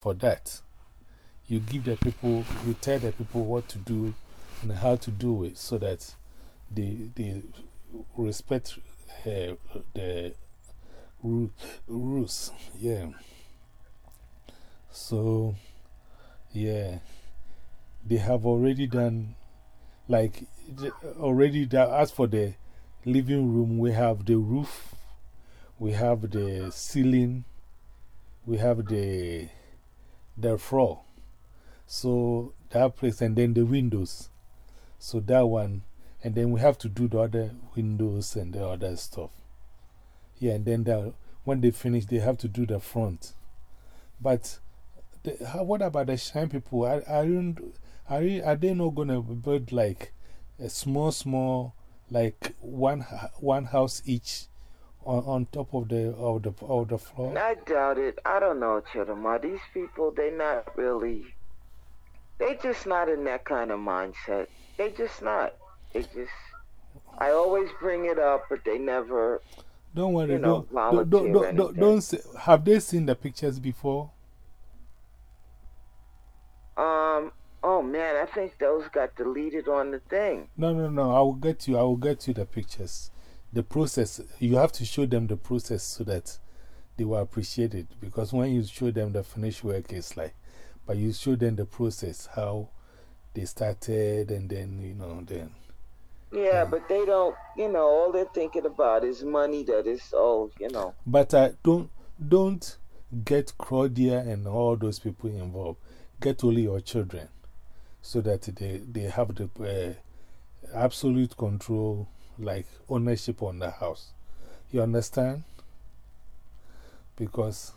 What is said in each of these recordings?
for that. You give the people, you tell the people what to do and how to do it so that they, they respect uh, the rules. Yeah. So, yeah, they have already done, like, already, that as for the living room, we have the roof, we have the ceiling, we have the, the floor. So, that place, and then the windows. So, that one, and then we have to do the other windows and the other stuff. Yeah, and then the, when they finish, they have to do the front. But the, how, what about the shine people? Are, are, you, are, are they not going to build like a small, small, like one, one house each on, on top of the, of, the, of the floor? I doubt it. I don't know, Chidama. These people, they're not really, they're just not in that kind of mindset. They just not. They just, I always bring it up, but they never. Don't worry. You know, don't, don't, don't, don't, don't say, have they seen the pictures before? Um, oh man, I think those got deleted on the thing. No, no, no. I will get you, I will get you the pictures. The process, you have to show them the process so that they will appreciate it. Because when you show them the finished work, it's like, but you show them the process, how they started, and then, you know, then. Yeah, but they don't, you know, all they're thinking about is money that is, oh, you know. But uh, don't, don't get Claudia and all those people involved get only your children so that they, they have the uh, absolute control, like ownership on the house. You understand? Because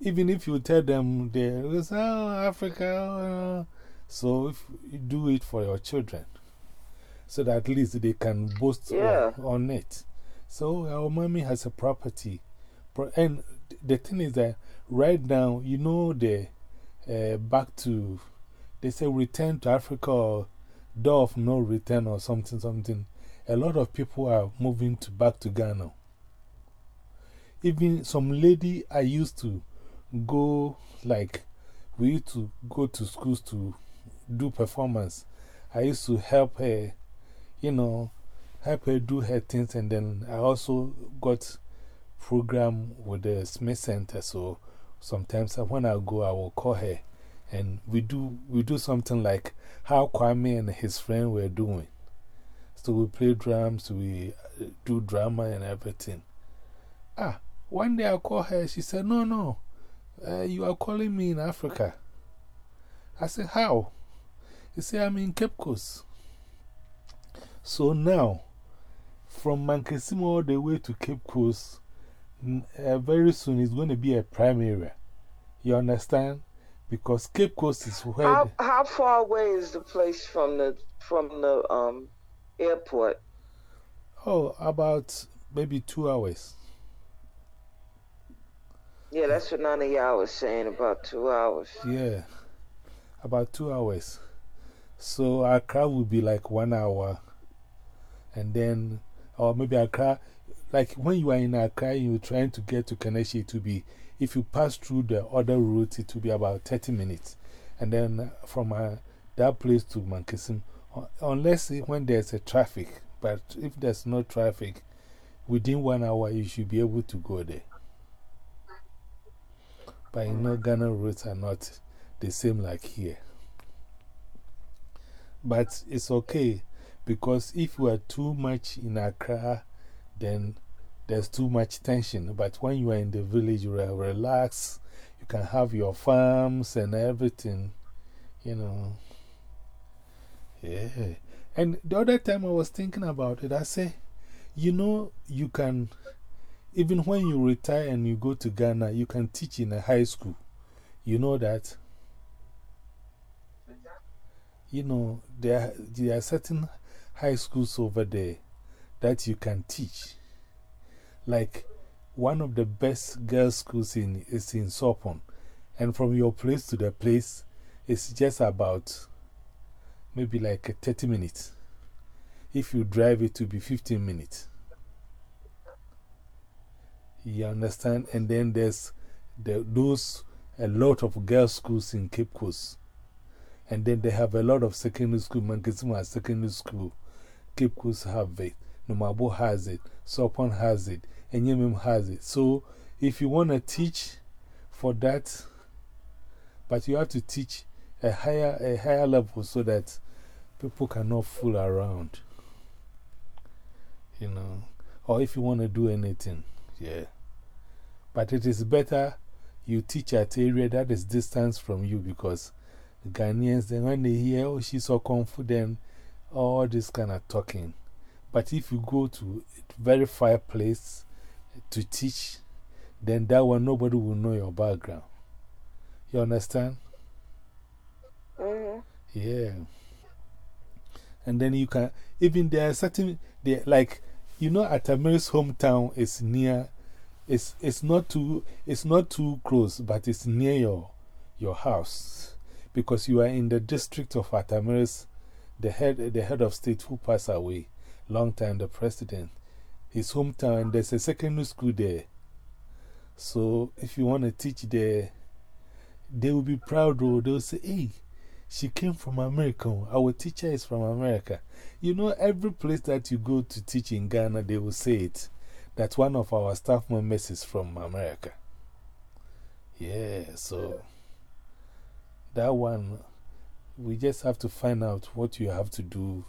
even if you tell them they say, oh, Africa, uh, so if you do it for your children, so that at least they can boast yeah. on, on it. So our mommy has a property. And the thing is that right now, you know, the uh, back to, they say return to Africa or door of no return or something, something. A lot of people are moving to back to Ghana. Even some lady I used to go, like, we used to go to schools to do performance. I used to help her, you know, help her do her things. And then I also got program with the Smith Center. So sometimes when I go, I will call her and we do, we do something like how Kwame and his friend were doing. So we play drums, we uh, do drama and everything. Ah, one day I called her, she said, No, no, uh, you are calling me in Africa. I said, How? He said, I'm in Cape Coast. So now, from Mankesimo all the way to Cape Coast, uh, very soon it's going to be a prime area. You understand? Because Cape Coast is where. How, how far away is the place from the, from the um, airport? Oh, about maybe two hours. Yeah, that's what none of y'all was saying about two hours. Yeah, about two hours. So Accra would be like one hour. And then, or maybe Accra, like when you are in Accra, and you're trying to get to Kaneshie, it to be, if you pass through the other route, it will be about 30 minutes. And then from uh, that place to Mankesim, unless when there's a traffic, but if there's no traffic, within one hour you should be able to go there. But you know, mm. Ghana roads are not the same like here. But it's okay because if you are too much in Accra, then there's too much tension. But when you are in the village, you are relaxed, you can have your farms and everything, you know. Yeah. And the other time I was thinking about it, I say, you know, you can, even when you retire and you go to Ghana, you can teach in a high school. You know that? You know, there, there are certain high schools over there that you can teach. Like one of the best girls' schools in, is in Sopon. And from your place to the place, it's just about maybe like uh, 30 minutes. If you drive it to be 15 minutes. You understand? And then there's the, those a lot of girls' schools in Cape Coast. And then they have a lot of secondary school. Mankesima has secondary school. Cape Coast have it. Numabo has it. Sopon has it. And Yemim has it. So if you want to teach for that, but you have to teach a higher, a higher level so that people cannot fool around. You know, or if you want to do anything, yeah. But it is better you teach at area that is distance from you because Ghanaians, then when they hear, oh, she's so confident, all this kind of talking. But if you go to a very far place to teach, then that one nobody will know your background. You understand? -hmm. Yeah. And then you can, even there are certain, there, like, you know, Atta Mills' hometown is near, it's, it's, not too, it's not too close, but it's near your, your house. Because you are in the district of Atta Mills, the head, the head of state who passed away, long time, the president, his hometown, and there's a secondary school there. So if you want to teach there, they will be proud, or they'll say, hey, she came from America. Oh. Our teacher is from America. You know, every place that you go to teach in Ghana, they will say it that one of our staff members is from America. Yeah, so that one, we just have to find out what you have to do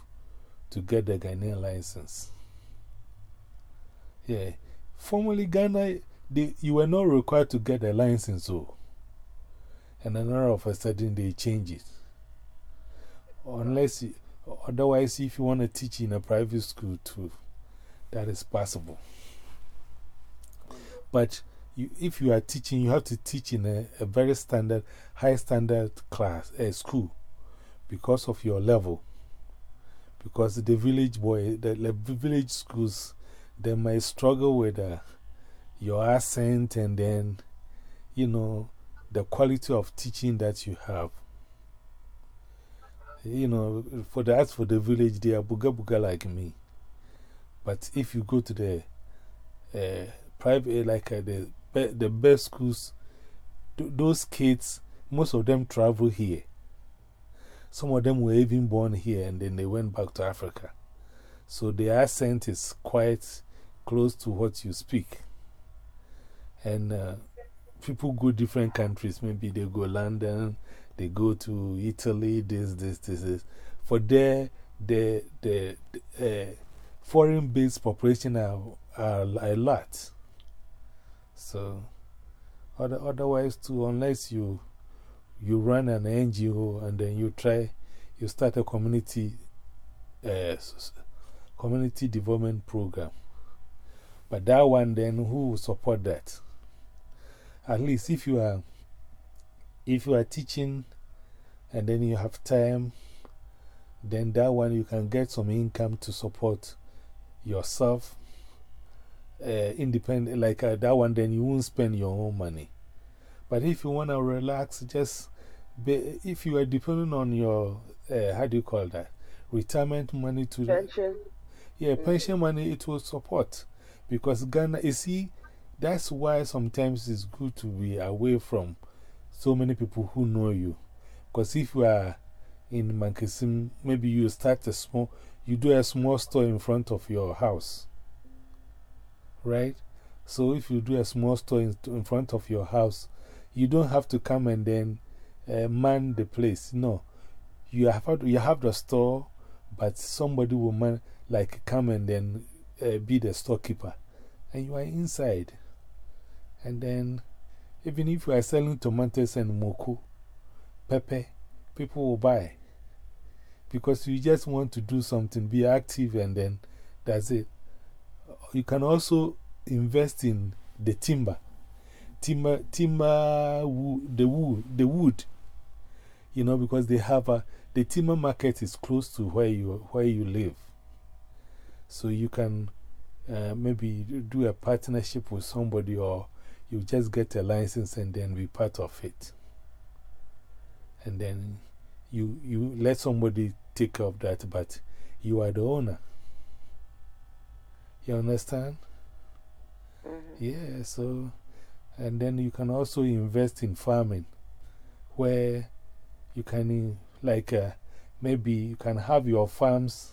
to get the Ghanaian license. Yeah, formerly Ghana, they, you were not required to get a license, so, and then all of a sudden they change it. Unless, you, otherwise, if you want to teach in a private school too, that is possible. But you, if you are teaching, you have to teach in a, a very standard, high standard class, a school, because of your level. Because the village boy, the, the village schools, they might struggle with uh, your accent and then, you know, the quality of teaching that you have you know, for the, as for the village, they are booga booga like me. But if you go to the uh, private, like uh, the, the best schools, th those kids, most of them travel here. Some of them were even born here and then they went back to Africa. So the accent is quite close to what you speak. And uh, people go different countries. Maybe they go London, they go to Italy, this, this, this, this. For there, the, the, uh, foreign based population are, are a lot. So, other, otherwise, too, unless you, you run an NGO and then you try, you start a community, uh, community development program. But that one, then who will support that? At least if you are if you are teaching and then you have time, then that one you can get some income to support yourself. Uh, independent, like uh, that one, then you won't spend your own money. But if you want to relax, just be, if you are depending on your, uh, how do you call that? Retirement money to. Pension. Yeah, pension money, it will support. Because Ghana, you see, that's why sometimes it's good to be away from so many people who know you. Because if you are in Mankesim, maybe you start a small, you do a small store in front of your house. Right? So if you do a small store in, in front of your house, you don't have to come and then uh, man the place. No. You have, you have the store, but somebody will man, like come and then uh, be the storekeeper. And you are inside. And then, even if you are selling tomatoes and moko, pepper, people will buy. Because you just want to do something, be active, and then that's it. You can also invest in the timber. Timber, timber, wood, the wood, the wood. You know, because they have a, the timber market is close to where you, where you live. So you can uh, maybe do a partnership with somebody or you just get a license and then be part of it. And then you, you let somebody take care of that, but you are the owner. You understand? -hmm. Yeah, so And then you can also invest in farming where you can, like, uh, maybe you can have your farms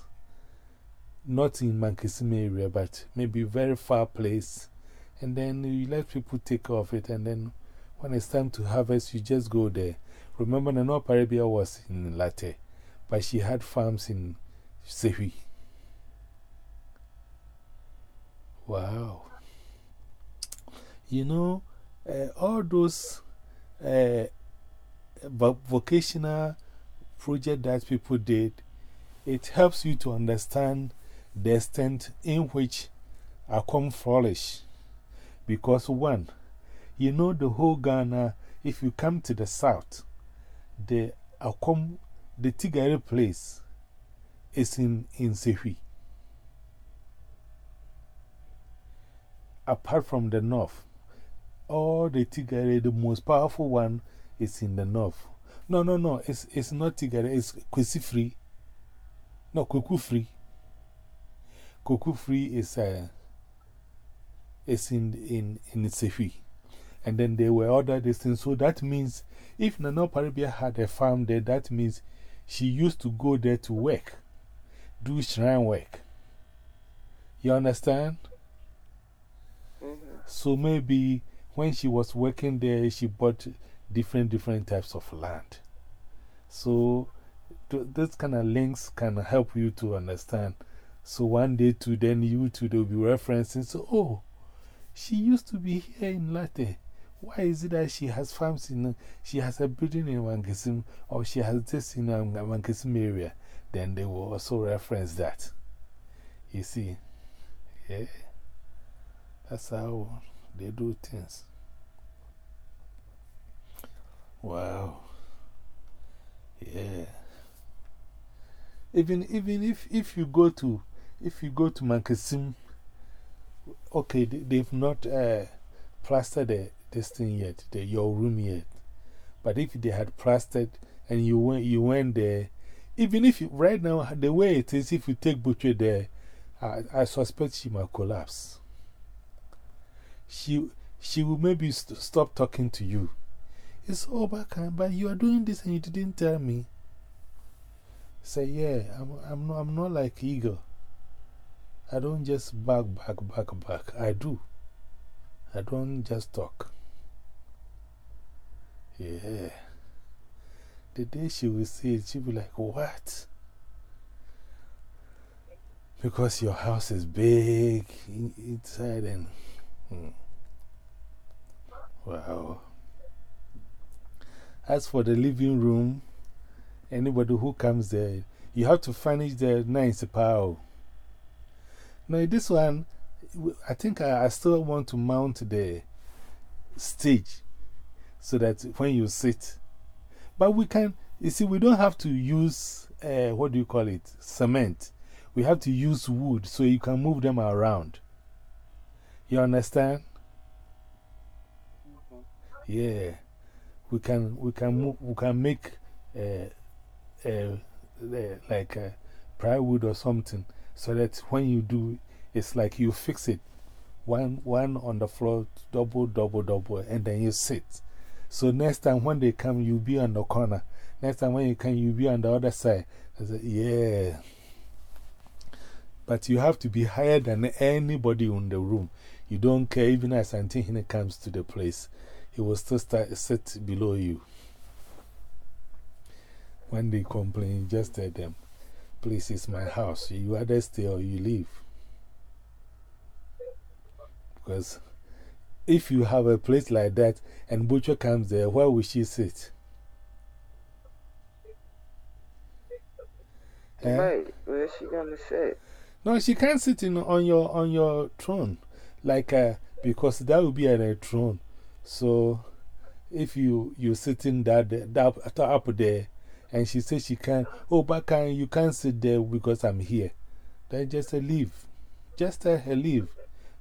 not in Mankesim area, but maybe very far place. And then you let people take care of it. And then when it's time to harvest, you just go there. Remember, Nana Oparebea was in Larteh, but she had farms in Sehui. Wow. You know, uh, all those uh, vocational project that people did, it helps you to understand the extent in which Akom flourish. Because, one, you know, the whole Ghana, if you come to the south, the Akom, the Tigari place is in, in Sehui. Apart from the north, all the Tigari, the most powerful one is in the north. No, no, no, it's, it's not Tigari, it's Kwesi free. No. Kuku free is, uh, is in, in, in Sehui. And then there were other distance. So that means if Nana Oparebea had a farm there, that means she used to go there to work, do shrine work. You understand? -hmm. So maybe when she was working there, she bought different, different types of land. So this kind of links can help you to understand. So one day, to then you two, they'll be referencing. So, oh, she used to be here in Larteh. Why is it that she has farms in, she has a building in Mankesim, or she has this in um, Mankesim area? Then they will also reference that. You see? Yeah. That's how they do things. Wow. Yeah. Even, even if, if you go to, if you go to Mankesim, okay, they, have not uh, plastered the, this thing yet, the, your room yet. But if they had plastered and you went, you went there, even if you, right now, the way it is, if you take Butcher there, I, I suspect she might collapse. She, she will maybe st stop talking to you. It's all back, but you are doing this and you didn't tell me. Say, yeah, I'm, I'm, not, I'm not like Eagle. I don't just back, back, back, back. I do. I don't just talk. Yeah. The day she will see it, she'll be like, What? Because your house is big inside and. Hmm. Wow. As for the living room, anybody who comes there, you have to furnish the nice power. Now, this one, I think I, I still want to mount the stage so that when you sit, but we can, you see, we don't have to use uh, what do you call it? Cement. We have to use wood so you can move them around. You understand? Yeah. We can, we can, move, we can make uh, uh, like a plywood or something so that when you do, it's like you fix it one, one on the floor, double, double, double, and then you sit. So next time when they come, you'll be on the corner. Next time when you come, you'll be on the other side. I said, yeah. But you have to be higher than anybody in the room. You don't care, even as Asantehene comes to the place, he will still start, sit below you. When they complain, just tell them, please, is my house. You either stay or you leave. Because if you have a place like that and Butcher comes there, where will she sit? Eh? Right, where's she gonna sit? No, she can't sit in, on, your, on your throne. Like, uh, because that would be a throne. So, if you, you're sitting that, that up there, and she says she can't, oh, but can, you can't sit there because I'm here. Then just a leave. Just her leave.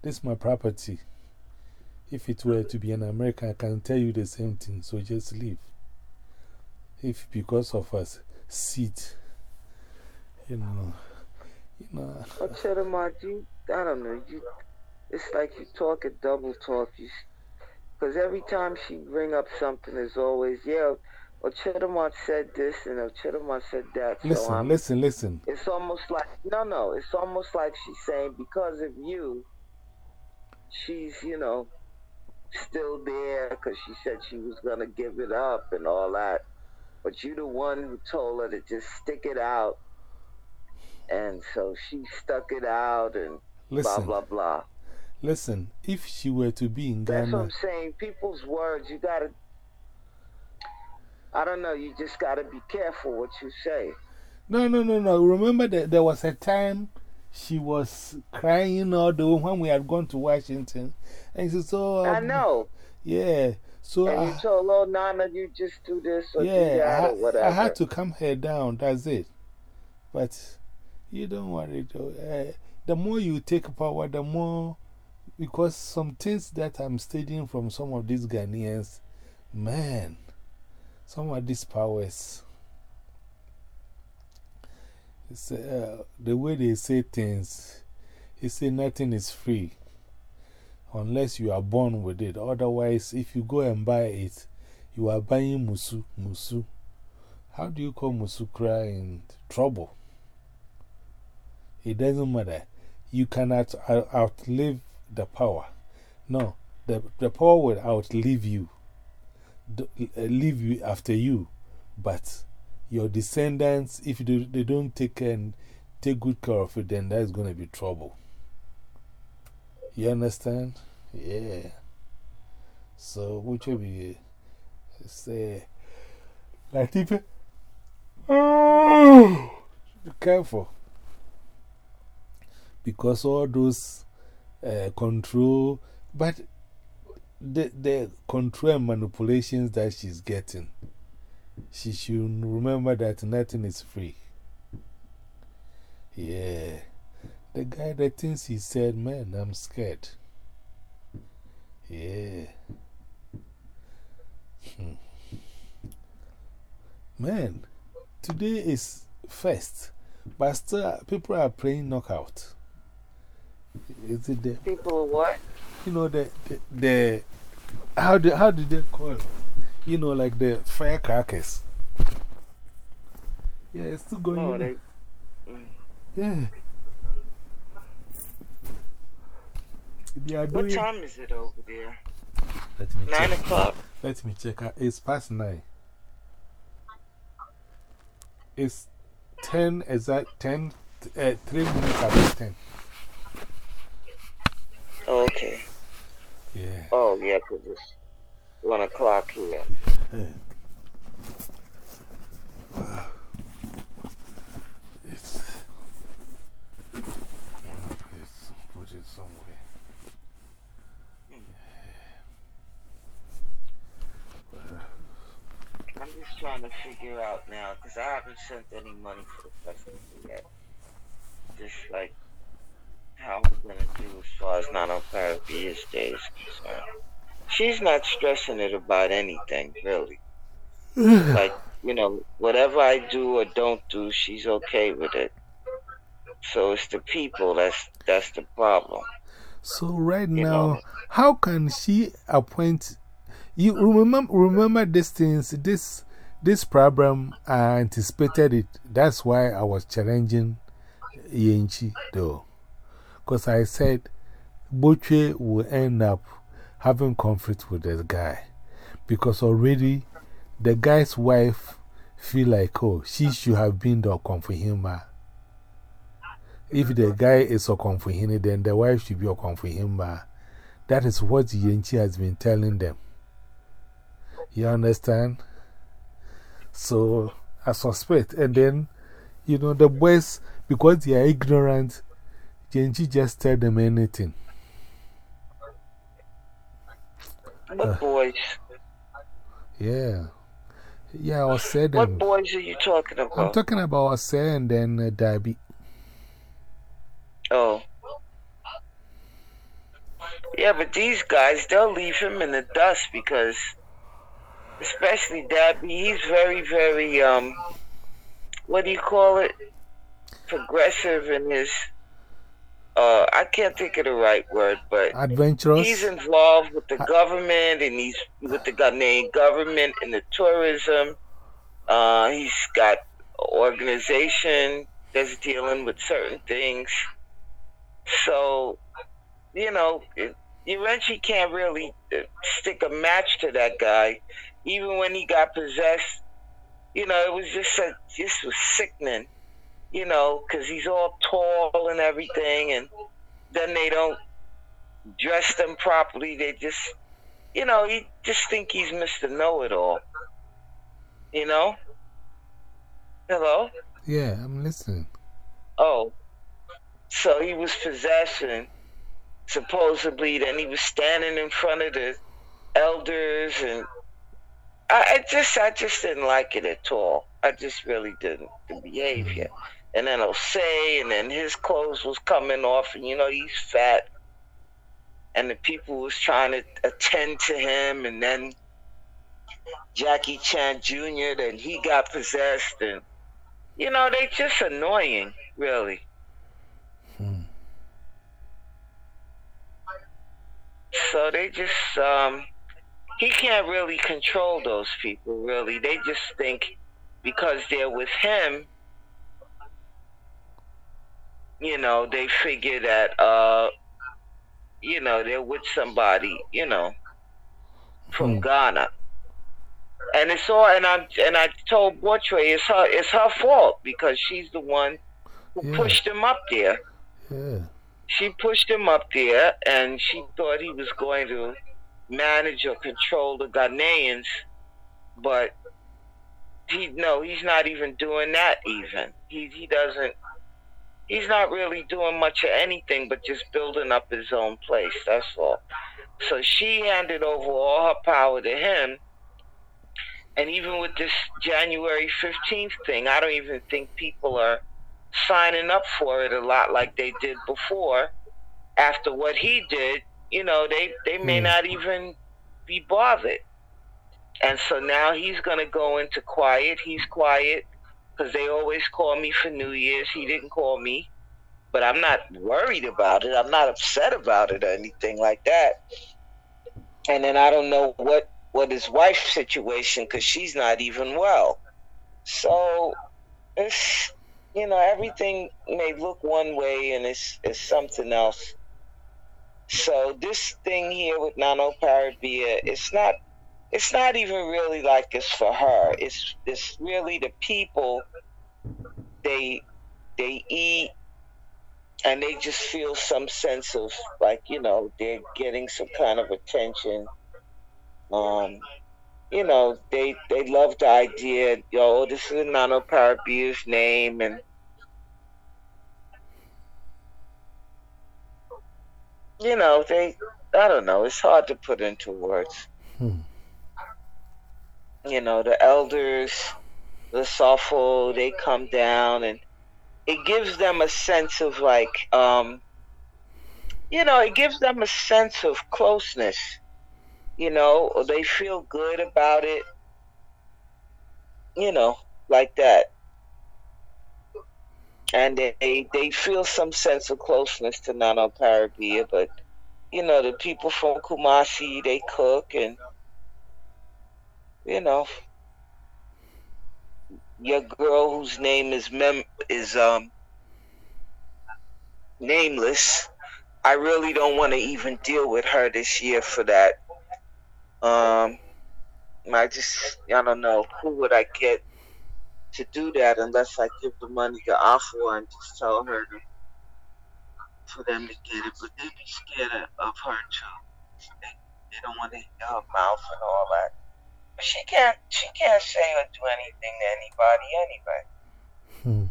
This is my property. If it were to be an American, I can tell you the same thing, so just leave. If because of us, seat, you know, you know. I'll tell them, you, I don't know, you, it's like you talk a double talk. Because every time she bring up something, it's always, yeah, well, Chidamont said this and uh, Chidamont said that. Listen, so, listen, listen. It's almost like, no, no, it's almost like she's saying, because of you, she's, you know, still there because she said she was going to give it up and all that. But you the one who told her to just stick it out. And so she stuck it out and listen, blah, blah, blah. Listen, if she were to be in Ghana. That's what I'm saying. People's words, you got to, I don't know, you just got to be careful what you say. No, no, no, no. Remember that there was a time she was crying all the way when we had gone to Washington. And she said, So. I know. Yeah. So and I, you told oh Nana, you just do this or yeah, do that I, or whatever. I had to calm her down. That's it. But you don't worry, though. Uh, the more you take power, the more. Because some things that I'm studying from some of these Ghanaians, man, some of these powers. Uh, the way they say things, they say nothing is free unless you are born with it. Otherwise, if you go and buy it, you are buying musu. Musu. How do you call musu cry in trouble? It doesn't matter. You cannot outlive the power. No, the, the power will outlive you, Eh, leave you after you. But your descendants, if they, they don't take, and take good care of it, then that's going to be trouble. You understand? Yeah. So, which will be eh, say, Latifa, oh, eh, be careful. Because all those uh, control, but the, the control and manipulations that she's getting, she should remember that nothing is free. Yeah. The guy, the things he said, man, I'm scared. Yeah. Hmm. Man, today is first, but still people are playing knockout. Is it there? people what? You know, the, the, the how, do, how did they call it? You know, like the firecrackers. Yeah, it's still going oh, on. They, mm. Yeah. They are what doing, time is it over there? let me Nine check. o'clock. Let me check. It's past nine. It's 10 exact 10, uh, 3 minutes after 10. Oh, okay. Yeah. Oh, yeah, because it's one o'clock here. Yeah. Wow. It's, it's put it somewhere. I'm just trying to figure out now because I haven't sent any money for the festival yet. Just like how I'm gonna do as far as Nana Oparebea's day is concerned. Uh, she's not stressing it about anything, really. like, you know, whatever I do or don't do, she's okay with it. So it's the people that's that's the problem. So, right You now, know. how can she appoint? You remember, remember these things, this, this problem, I anticipated it. That's why I was challenging Yenchi, though. Because I said Boche will end up having conflict with this guy. Because already the guy's wife feel like, oh, she should have been the Okomfohemaa. If the guy is Okomfohene, then the wife should be Okomfohemaa. That is what Yenchi has been telling them. You understand? So I suspect. And then, you know, the boys, because they are ignorant, Yenchi just tell them anything. What Uh. boys? Yeah. Yeah, I was saying What boys are you talking about? I'm talking about Ose and then uh. Oh. Yeah, but these guys, they'll leave him in the dust because, especially Dabby, he's very, very, um, what do you call it? Progressive in his, uh, I can't think of the right word, but adventurous. He's involved with the government, and he's with the Ghanaian government and the tourism. Uh, he's got organization that's dealing with certain things. So, you know, you eventually can't really uh, stick a match to that guy. Even when he got possessed, you know, it was just a, just was sickening you know, because he's all tall and everything, and then they don't dress them properly. They just, you know, you just think he's Mr. Know It All. You know? Hello? Yeah, I'm listening. Oh. So he was possessing, supposedly, then he was standing in front of the elders, and I, I just, I just didn't like it at all. I just really didn't. The behavior and then I'll say, and then his clothes was coming off, and you know he's fat, and the people was trying to attend to him, and then Jackie Chan Jr. Then he got possessed, and you know they just annoying, really. Hmm. So they just um, he can't really control those people. Really, they just think because they're with him you know, they figure that, uh, you know, they're with somebody, you know, from hmm. Ghana. And it's all, and I and I told Boytre it's her it's her fault because she's the one who yeah. pushed him up there. Yeah. She pushed him up there, and she thought he was going to manage or control the Ghanaians, but he no, he's not even doing that. Even he he doesn't he's not really doing much of anything but just building up his own place. That's all. So she handed over all her power to him. And even with this January 15th thing, I don't even think people are signing up for it a lot like they did before. After what he did, you know, they, they may mm. not even be bothered. And so now he's going to go into quiet. He's quiet because they always call me for New Year's. He didn't call me, but I'm not worried about it. I'm not upset about it or anything like that. And then I don't know what what his wife's situation because she's not even well. So it's you know everything may look one way and it's it's something else. So this thing here with Nana Oparebea, it's not it's not even really like it's for her. It's it's really the people. They they eat and they just feel some sense of like you know they're getting some kind of attention. Um, you know they they love the idea. Yo, this is Nana Oparebea's name and. You know, they, I don't know, it's hard to put into words. Hmm you know, the elders, the Safo, they come down and it gives them a sense of like, um, you know, it gives them a sense of closeness, you know, they feel good about it, you know, like that. And they, they feel some sense of closeness to Nana Oparebea, but, you know, the people from Kumasi, they cook and, you know, your girl whose name is mem is um nameless. I really don't want to even deal with her this year for that. Um, I just I don't know who would I get to do that unless I give the money to Afua and just tell her to, for them to get it. But they'd be scared of, of her too. They, they don't want to hear her mouth and all that. But she can't she can't say or do anything to anybody anyway. Hmm.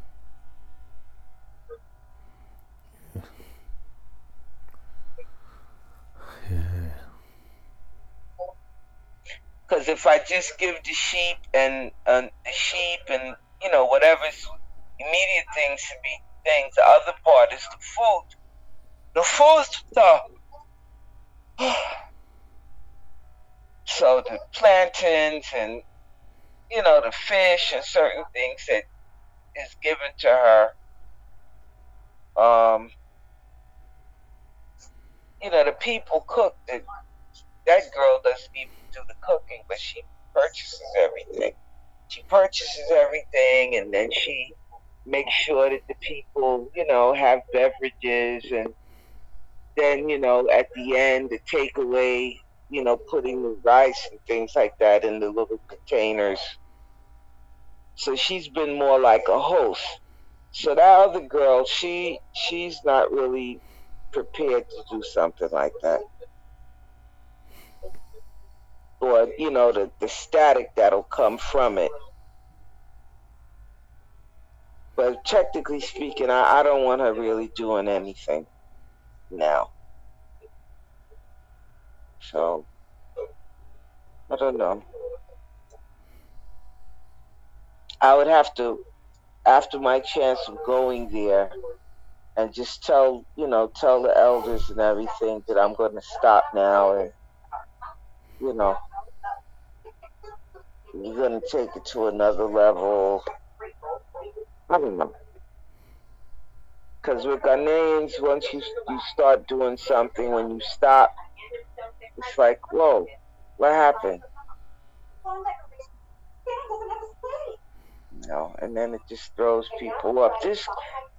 Because if I just give the sheep and uh, the sheep and you know whatever's immediate things should be things, the other part is the food. The food stuff. So the plantains and you know the fish and certain things that is given to her, um, you know, the people cook. The, that girl doesn't even do the cooking, but she purchases everything. She purchases everything, and then she makes sure that the people, you know, have beverages, and then, you know, at the end, the takeaway, you know, putting the rice and things like that in the little containers. So she's been more like a host. So that other girl, she she's not really prepared to do something like that. Or, you know, the, the static that'll come from it. But technically speaking, I, I don't want her really doing anything now. So, I don't know. I would have to, after my chance of going there, and just tell, you know, tell the elders and everything that I'm going to stop now and, you know, you're going to take it to another level. I don't know. Because with Ghanaians, once you, you start doing something, when you stop, it's like, whoa, what happened? Know, and then it just throws people up. This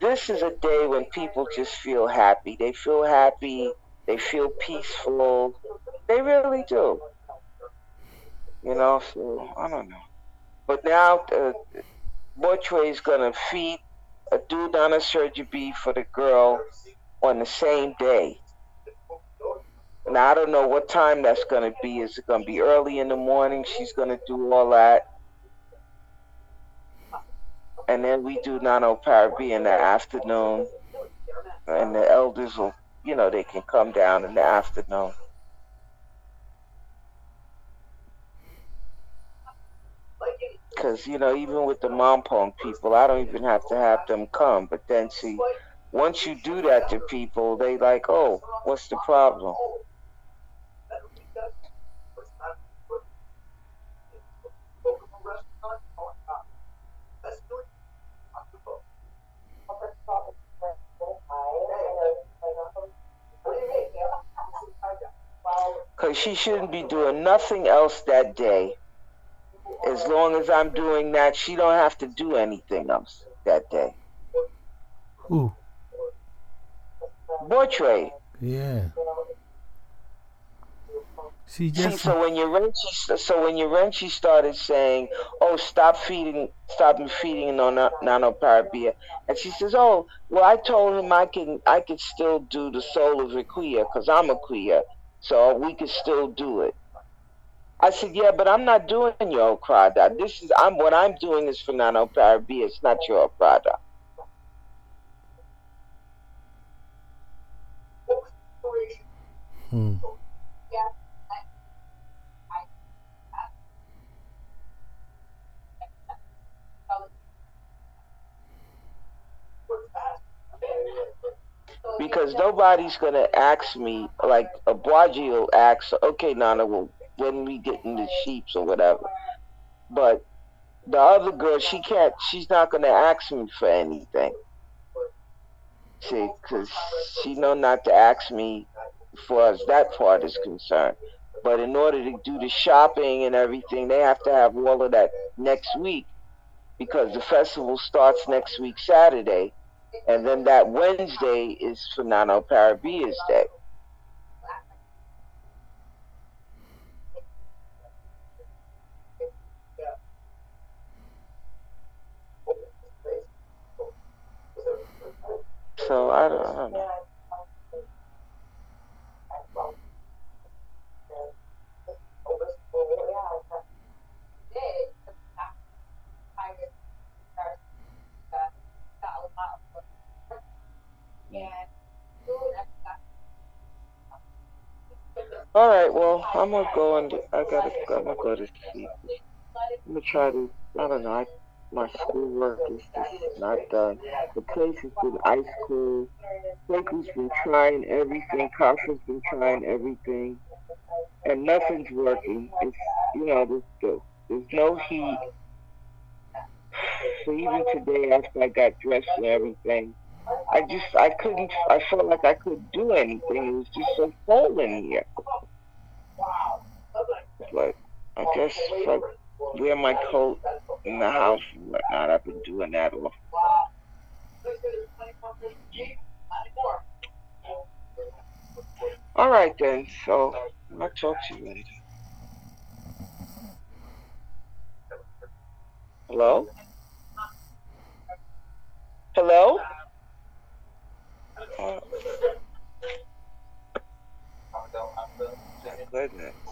this is a day when people just feel happy. They feel happy. They feel peaceful. They really do. You know, so I don't know. But now, uh, is gonna feed a dude on a surgery for the girl on the same day. Now I don't know what time that's gonna be. Is it gonna be early in the morning? She's gonna do all that and then we do Nana Oparebea in the afternoon, and the elders will, you know, they can come down in the afternoon. Because, you know, even with the Mampong people, I don't even have to have them come. But then, see, once you do that to people, they like, oh, what's the problem? She shouldn't be doing nothing else that day. As long as I'm doing that, she don't have to do anything else that day. Who? Boytre. Yeah. She just. See, so when Renchi, so when Renchi started saying, "Oh, stop feeding, stop me feeding on Nana Oparebea," and she says, "Oh, well, I told him I can, I could still do the soul of a queer because I'm a queer." So we could still do it. I said, yeah, but I'm not doing your product. This is I'm what I'm doing is for Nana Oparebea. It's not your product. Hmm. Because nobody's gonna ask me like a Bwaji will ask, okay, Nana, well, when we get in the sheeps or whatever. But the other girl, she can't. She's not gonna ask me for anything. See, because she know not to ask me for as that part is concerned. But in order to do the shopping and everything, they have to have all of that next week because the festival starts next week Saturday and then that Wednesday is Fernando Parabia's Day. So I don't, I don't know. All right, well, I'm gonna go and I gotta, I'm gonna go to sleep. I'm gonna try to, I don't know, I, my schoolwork is just not done. The place has been ice cold. Franklin's been trying everything. Carter's been trying everything, and nothing's working. It's, you know, there's, there's no heat. So even today, after I got dressed and everything, I just I couldn't. I felt like I couldn't do anything. It was just so cold in here. But I guess if I wear my coat in the house and whatnot, I've been doing that all. All right then. So I'll talk to you later. Hello? Hello? Uh, thank goodness.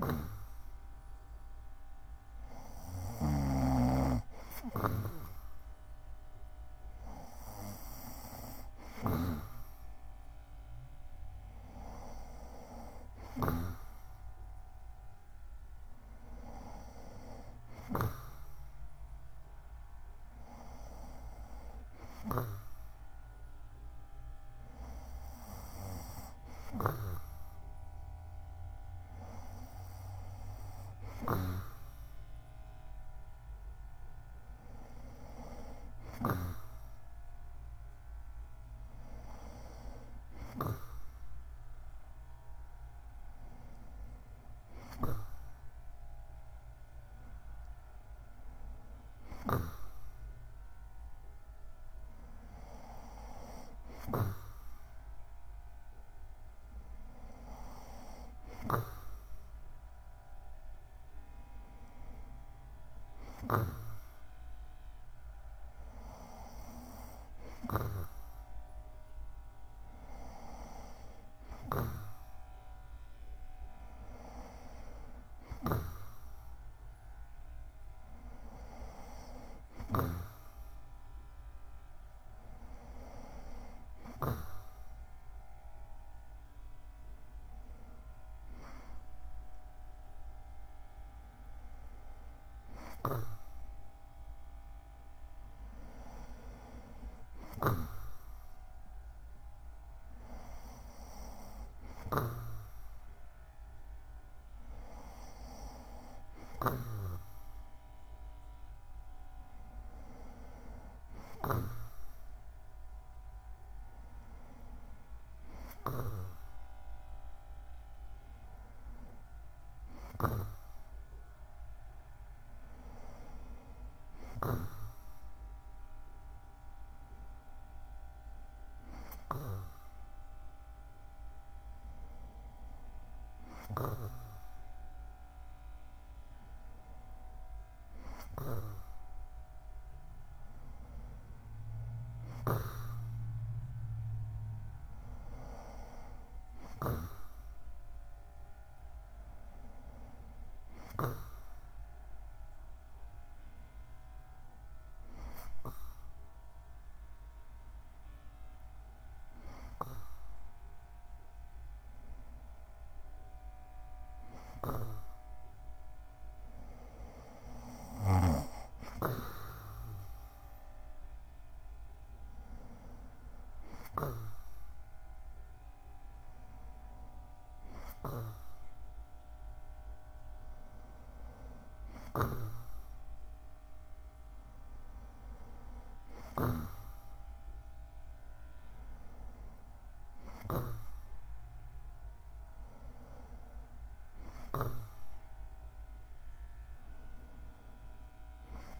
Grrrr. you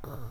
Uh.